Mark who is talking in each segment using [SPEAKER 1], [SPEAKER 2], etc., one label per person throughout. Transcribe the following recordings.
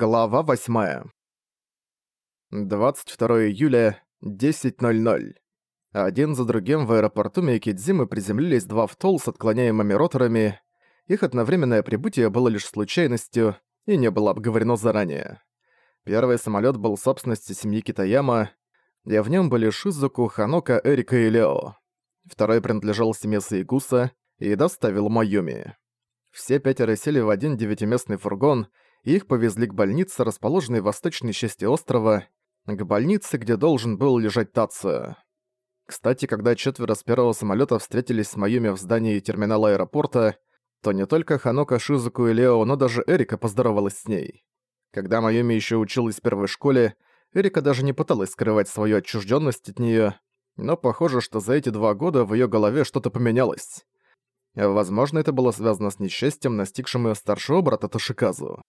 [SPEAKER 1] Глава 8. 22 июля, 10.00. Один за другим в аэропорту Мейкидзимы приземлились два втол с отклоняемыми роторами. Их одновременное прибытие было лишь случайностью и не было обговорено заранее. Первый самолет был собственностью семьи Китаяма, и в нем были Шизуку, Ханока, Эрика и Лео. Второй принадлежал семье Саигуса и доставил Майюми. Все пятеро сели в один девятиместный фургон — их повезли к больнице, расположенной в восточной части острова, к больнице, где должен был лежать Тацио. Кстати, когда четверо с первого самолета встретились с Майюми в здании терминала аэропорта, то не только Ханока, Шизуку и Лео, но даже Эрика поздоровалась с ней. Когда Майюми еще училась в первой школе, Эрика даже не пыталась скрывать свою отчужденность от нее, но похоже, что за эти два года в ее голове что-то поменялось. Возможно, это было связано с несчастьем, настигшим ее старшего брата Тошиказу.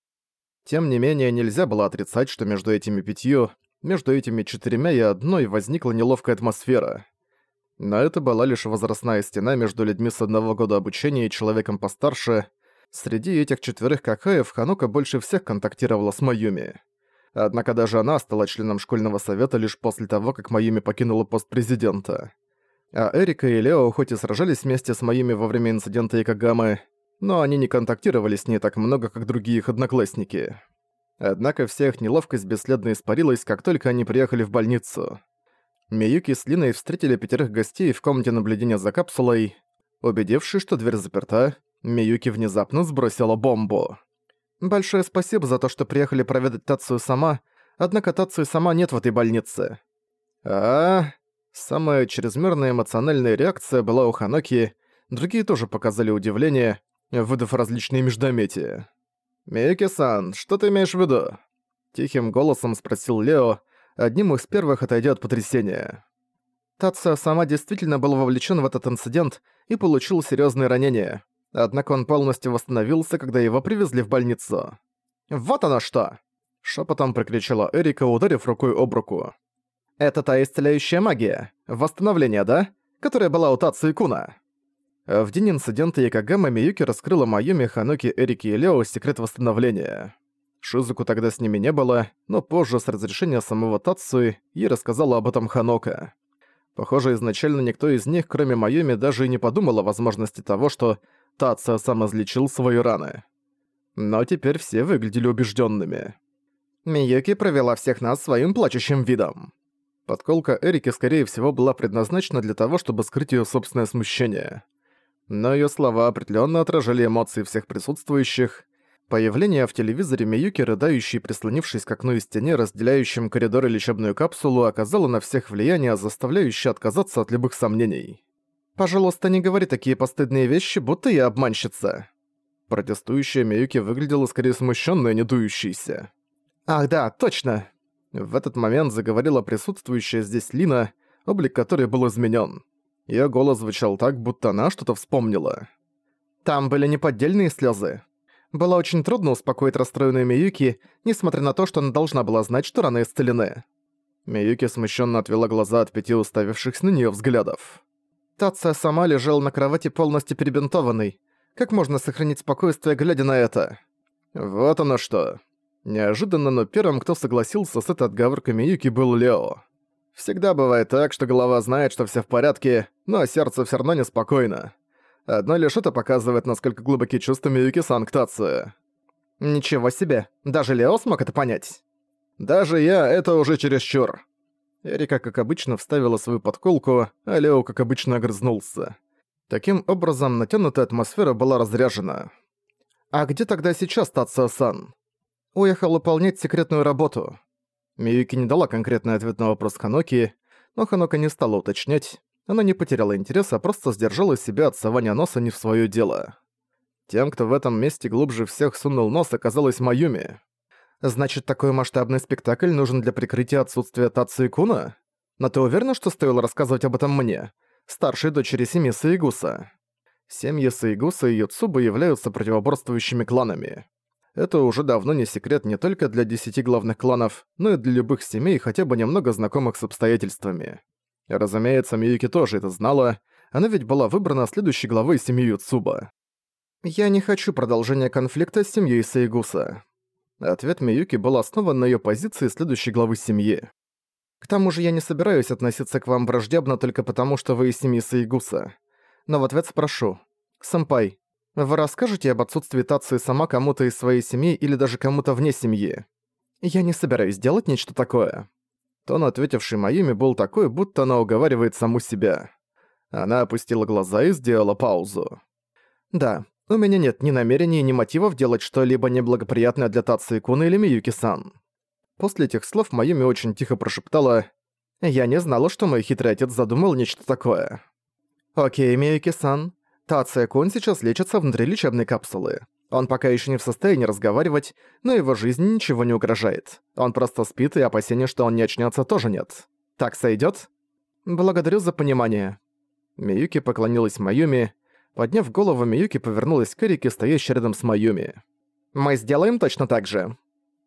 [SPEAKER 1] Тем не менее, нельзя было отрицать, что между этими пятью, между этими четырьмя и одной возникла неловкая атмосфера. Но это была лишь возрастная стена между людьми с одного года обучения и человеком постарше. Среди этих четверых какаев Ханука больше всех контактировала с Майюми. Однако даже она стала членом школьного совета лишь после того, как Майюми покинула пост президента. А Эрика и Лео хоть и сражались вместе с Майюми во время инцидента Икагамы, но они не контактировали с ней так много, как другие их одноклассники. Однако вся их неловкость бесследно испарилась, как только они приехали в больницу. Миюки с Линой встретили пятерых гостей в комнате наблюдения за капсулой. Убедившись, что дверь заперта, Миюки внезапно сбросила бомбу. «Большое спасибо за то, что приехали проведать Тацию сама, однако Тацию сама нет в этой больнице». А, Самая чрезмерная эмоциональная реакция была у Ханоки, другие тоже показали удивление, выдав различные междометия. «Миюки-сан, что ты имеешь в виду?» Тихим голосом спросил Лео, одним из первых отойдя от потрясения. Тация сама действительно был вовлечен в этот инцидент и получил серьезные ранения. Однако он полностью восстановился, когда его привезли в больницу. «Вот оно что!» — шепотом прокричала Эрика, ударив рукой об руку. «Это та исцеляющая магия, восстановление, да? Которая была у Тации Куна». А в день инцидента Якогама Миюки раскрыла Майюми, Хануки, Эрики и Лео секрет восстановления. Шизуку тогда с ними не было, но позже с разрешения самого Тацуи ей рассказала об этом Ханока. Похоже, изначально никто из них, кроме Майюми, даже и не подумал о возможности того, что Тация сам излечил свои раны. Но теперь все выглядели убежденными. Миюки провела всех нас своим плачущим видом. Подколка Эрики, скорее всего, была предназначена для того, чтобы скрыть ее собственное смущение но её слова определённо отражали эмоции всех присутствующих. Появление в телевизоре Миюки, рыдающей, прислонившись к окну и стене, разделяющим коридор и лечебную капсулу, оказало на всех влияние, заставляющее отказаться от любых сомнений. «Пожалуйста, не говори такие постыдные вещи, будто я обманщица». Протестующая Миюки выглядела скорее смущённой, а не дующейся. «Ах да, точно!» В этот момент заговорила присутствующая здесь Лина, облик которой был изменён. Её голос звучал так, будто она что-то вспомнила. Там были неподдельные слёзы. Было очень трудно успокоить расстроенную Миюки, несмотря на то, что она должна была знать, что раны исцелены. Миюки смущенно отвела глаза от пяти уставившихся на неё взглядов. Тация сама лежала на кровати полностью перебинтованной. Как можно сохранить спокойствие, глядя на это? Вот оно что. Неожиданно, но первым, кто согласился с этой отговоркой Миюки, был Лео. Всегда бывает так, что голова знает, что все в порядке, но сердце все равно неспокойно. Одно лишь это показывает, насколько глубоки чувства Миюки-сан к Ничего себе, даже Лео смог это понять. Даже я, это уже чересчур. Эрика, как обычно, вставила свою подколку, а Лео, как обычно, огрызнулся. Таким образом, натянутая атмосфера была разряжена. «А где тогда сейчас Тацио-сан?» «Уехал выполнять секретную работу. Миюки не дала конкретный ответ на вопрос Ханоки, но Ханока не стала уточнять. Она не потеряла интереса, а просто сдержала себя от сования носа не в своё дело. Тем, кто в этом месте глубже всех сунул нос, оказалась Майюми. Значит, такой масштабный спектакль нужен для прикрытия отсутствия Тацу и Куна? Но ты уверена, что стоило рассказывать об этом мне? Старшей дочери семьи Саигуса. Семьи Саигуса и Юцубы являются противоборствующими кланами. Это уже давно не секрет не только для десяти главных кланов, но и для любых семей, хотя бы немного знакомых с обстоятельствами. Разумеется, Миюки тоже это знала, она ведь была выбрана следующей главой семьи Юцуба. «Я не хочу продолжения конфликта с семьей Сейгуса». Ответ Миюки был основан на её позиции следующей главы семьи. «К тому же я не собираюсь относиться к вам враждебно только потому, что вы из семьи Саигуса. Но в ответ спрошу. Сэмпай, вы расскажете об отсутствии Тации сама кому-то из своей семьи или даже кому-то вне семьи? Я не собираюсь делать нечто такое». Тон, ответивший Майюми, был такой, будто она уговаривает саму себя. Она опустила глаза и сделала паузу. «Да, у меня нет ни намерений, ни мотивов делать что-либо неблагоприятное для Тации Куна или Миюки-сан. После этих слов Майюми очень тихо прошептала «Я не знала, что мой хитрый отец задумал нечто такое». «Окей, Миюки-сан, Тация Кун сейчас лечится внутри лечебной капсулы. Он пока еще не в состоянии разговаривать, но его жизни ничего не угрожает. Он просто спит, и опасения, что он не очнется, тоже нет. Так сойдет? Благодарю за понимание». Миюки поклонилась Майюми, Подняв голову, Миюки повернулась к Эрике, стоящей рядом с Майюми. «Мы сделаем точно так же».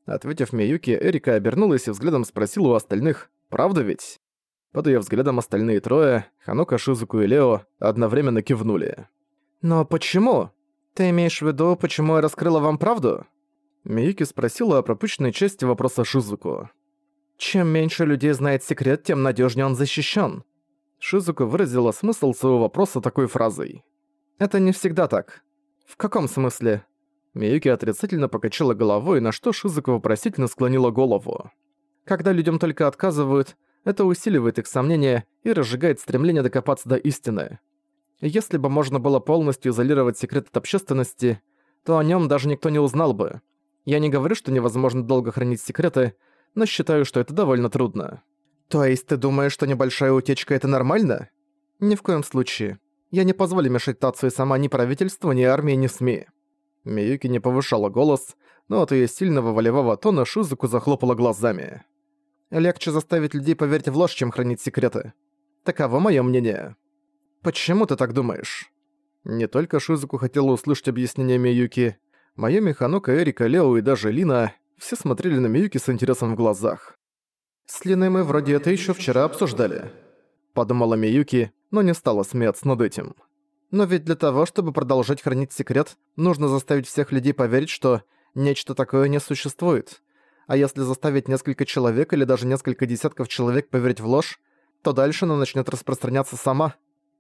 [SPEAKER 1] Ответив Миюки, Эрика обернулась и взглядом спросила у остальных «Правда ведь?». Под её взглядом остальные трое, Ханока, Шизуку и Лео, одновременно кивнули. «Но почему? Ты имеешь в виду, почему я раскрыла вам правду?» Миюки спросила о пропущенной части вопроса Шизуку. «Чем меньше людей знает секрет, тем надежнее он защищен. Шизуку выразила смысл своего вопроса такой фразой. Это не всегда так. В каком смысле? Миюки отрицательно покачала головой, на что Шизука вопросительно склонила голову. Когда людям только отказывают, это усиливает их сомнения и разжигает стремление докопаться до истины. Если бы можно было полностью изолировать секрет от общественности, то о нем даже никто не узнал бы. Я не говорю, что невозможно долго хранить секреты, но считаю, что это довольно трудно. То есть ты думаешь, что небольшая утечка — это нормально? Ни в коем случае. Я не позволю мешать Тацию сама ни правительству, ни армии, ни СМИ». Миюки не повышала голос, но от её сильного волевого тона Шизуку захлопала глазами. «Легче заставить людей поверить в ложь, чем хранить секреты. Таково моё мнение». «Почему ты так думаешь?» Не только Шизуку хотела услышать объяснение Миюки. Майоми, Ханока, Эрика, Лео и даже Лина все смотрели на Миюки с интересом в глазах. «С Линой мы вроде это ещё вчера обсуждали», — подумала Миюки, но не стала смеяться над этим. Но ведь для того, чтобы продолжать хранить секрет, нужно заставить всех людей поверить, что нечто такое не существует. А если заставить несколько человек или даже несколько десятков человек поверить в ложь, то дальше она начнет распространяться сама.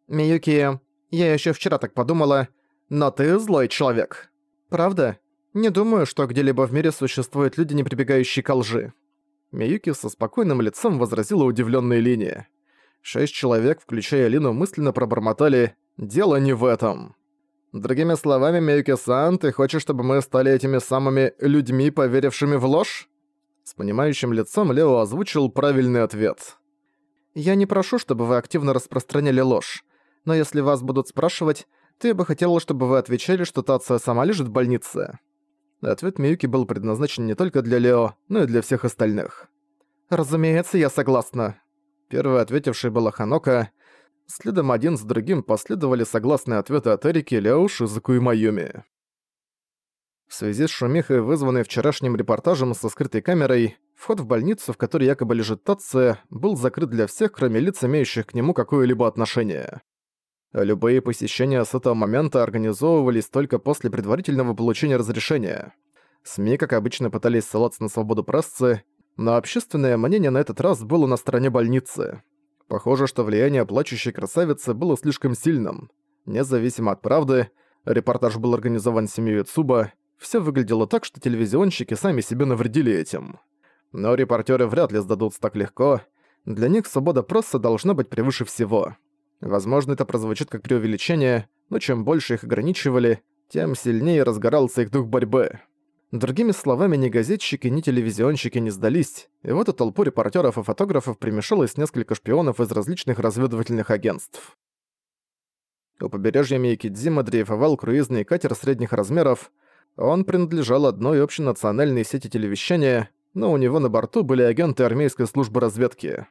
[SPEAKER 1] Миюки, я еще вчера так подумала, но ты злой человек. Правда? Не думаю, что где-либо в мире существуют люди, не прибегающие к лжи. Миюки со спокойным лицом возразила удивленные линии. Шесть человек, включая Лину, мысленно пробормотали «Дело не в этом». Другими словами, Миюки-сан, ты хочешь, чтобы мы стали этими самыми людьми, поверившими в ложь? С понимающим лицом Лео озвучил правильный ответ. «Я не прошу, чтобы вы активно распространяли ложь, но если вас будут спрашивать, то я бы хотела, чтобы вы отвечали, что Тация сама лежит в больнице». Ответ Миюки был предназначен не только для Лео, но и для всех остальных. «Разумеется, я согласна», Первой ответившей была Ханока. Следом один за другим последовали согласные ответы от Эрики, Ляо, Шизуку и Майюми. В связи с шумихой, вызванной вчерашним репортажем со скрытой камерой, вход в больницу, в которой якобы лежит Тация, был закрыт для всех, кроме лиц, имеющих к нему какое-либо отношение. Любые посещения с этого момента организовывались только после предварительного получения разрешения. СМИ, как обычно, пытались ссылаться на свободу прессы, но общественное мнение на этот раз было на стороне больницы. Похоже, что влияние плачущей красавицы было слишком сильным. Независимо от правды, репортаж был организован семьей Цуба, все выглядело так, что телевизионщики сами себе навредили этим. Но репортеры вряд ли сдадутся так легко. Для них свобода прессы должна быть превыше всего. Возможно, это прозвучит как преувеличение, но чем больше их ограничивали, тем сильнее разгорался их дух борьбы. Другими словами, ни газетчики, ни телевизионщики не сдались, и в эту толпу репортеров и фотографов примешалось несколько шпионов из различных разведывательных агентств. У побережья Мейкидзима дрейфовал круизный катер средних размеров. Он принадлежал одной общенациональной сети телевещания, но у него на борту были агенты армейской службы разведки.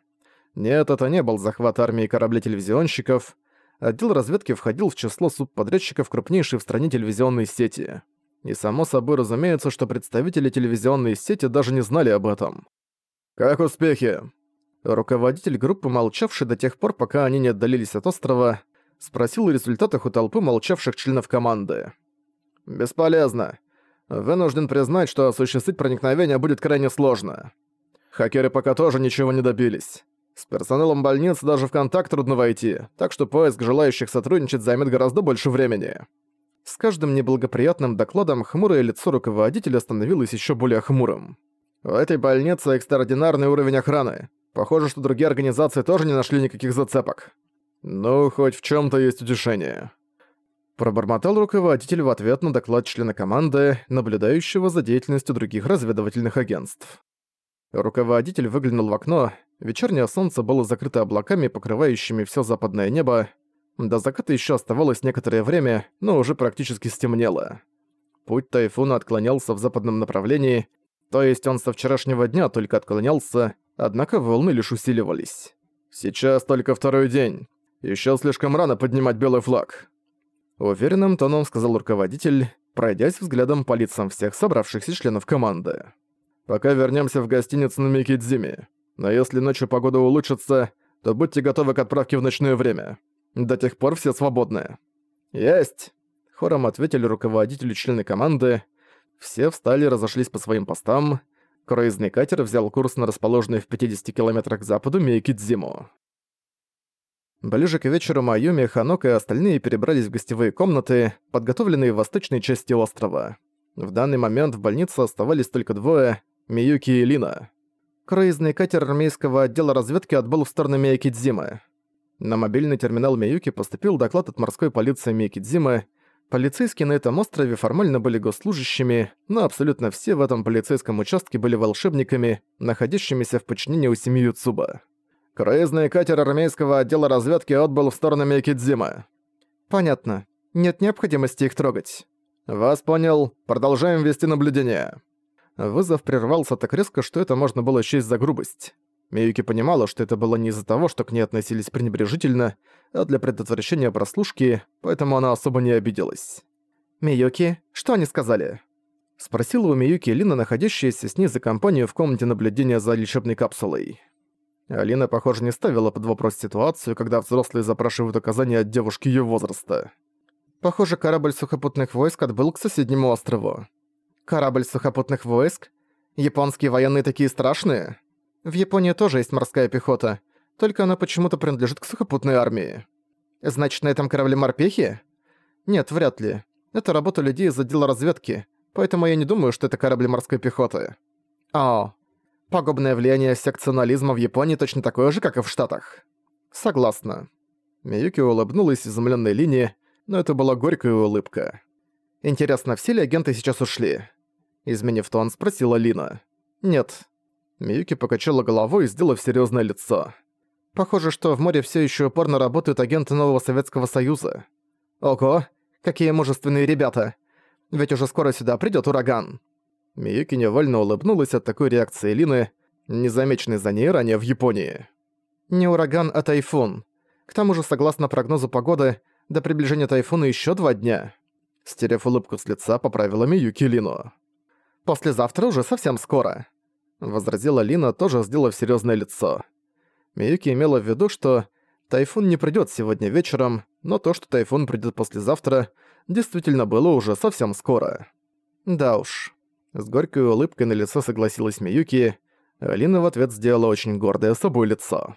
[SPEAKER 1] Нет, это не был захват армии корабля-телевизионщиков. Отдел разведки входил в число субподрядчиков крупнейшей в стране телевизионной сети. И само собой разумеется, что представители телевизионной сети даже не знали об этом. «Как успехи?» Руководитель группы, молчавший до тех пор, пока они не отдалились от острова, спросил о результатах у толпы молчавших членов команды. «Бесполезно. Вынужден признать, что осуществить проникновение будет крайне сложно. Хакеры пока тоже ничего не добились. С персоналом больницы даже в контакт трудно войти, так что поиск желающих сотрудничать займет гораздо больше времени. С каждым неблагоприятным докладом хмурое лицо руководителя становилось еще более хмурым. В этой больнице экстраординарный уровень охраны. Похоже, что другие организации тоже не нашли никаких зацепок. Ну, хоть в чем то есть утешение. Пробормотал руководитель в ответ на доклад члена команды, наблюдающего за деятельностью других разведывательных агентств. Руководитель выглянул в окно, вечернее солнце было закрыто облаками, покрывающими все западное небо. До заката еще оставалось некоторое время, но уже практически стемнело. Путь тайфуна отклонялся в западном направлении, то есть он со вчерашнего дня только отклонялся, однако волны лишь усиливались. «Сейчас только второй день. Еще слишком рано поднимать белый флаг. Уверенным тоном сказал руководитель, пройдясь взглядом по лицам всех собравшихся членов команды. «Пока вернемся в гостиницу на Микидзиме. Но если ночью погода улучшится, то будьте готовы к отправке в ночное время. До тех пор все свободны». «Есть!» — хором ответили руководители члены команды. Все встали и разошлись по своим постам. Круизный катер взял курс на расположенный в 50 километрах к западу Мейкидзиму. Ближе к вечеру Майюми, Ханок и остальные перебрались в гостевые комнаты, подготовленные в восточной части острова. В данный момент в больнице оставались только двое – Миюки и Лина. Круизный катер армейского отдела разведки отбыл в сторону Миякидзимы. На мобильный терминал Миюки поступил доклад от морской полиции Миякидзимы. Полицейские на этом острове формально были госслужащими, но абсолютно все в этом полицейском участке были волшебниками, находящимися в подчинении у семьи Юцуба. Круизный катер армейского отдела разведки отбыл в сторону Мейкидзима. Понятно. Нет необходимости их трогать. Вас понял. Продолжаем вести наблюдение. Вызов прервался так резко, что это можно было счесть за грубость. Миюки понимала, что это было не из-за того, что к ней относились пренебрежительно, а для предотвращения прослушки, поэтому она особо не обиделась. «Миюки, что они сказали?» Спросила у Миюки Лина, находящаяся с ней за компанию в комнате наблюдения за лечебной капсулой. Алина, похоже, не ставила под вопрос ситуацию, когда взрослые запрашивают указания от девушки её возраста. Похоже, корабль сухопутных войск отбыл к соседнему острову. Корабль сухопутных войск? Японские военные такие страшные? В Японии тоже есть морская пехота, только она почему-то принадлежит к сухопутной армии. Значит, на этом корабле морпехи? Нет, вряд ли. Это работа людей из отдела разведки, поэтому я не думаю, что это корабли морской пехоты. О, Пагубное влияние секционализма в Японии точно такое же, как и в Штатах. Согласна. Миюки улыбнулась изумленной линии, но это была горькая улыбка. Интересно, все ли агенты сейчас ушли? Изменив тон, спросила Лина. Нет. Миюки покачала головой, сделав серьезное лицо. Похоже, что в море все еще упорно работают агенты нового Советского Союза. Ого, какие мужественные ребята. Ведь уже скоро сюда придет ураган. Миюки невольно улыбнулась от такой реакции Лины, незамеченной за ней ранее в Японии. Не ураган, а тайфун. К тому же, согласно прогнозу погоды, до приближения тайфуна еще два дня. Стерев улыбку с лица, поправила Миюки Лину. «Послезавтра уже совсем скоро», — возразила Лина, тоже сделав серьезное лицо. Миюки имела в виду, что тайфун не придет сегодня вечером, но то, что тайфун придет послезавтра, действительно было уже совсем скоро. Да уж. С горькой улыбкой на лицо согласилась Миюки, Алина в ответ сделала очень гордое собой лицо.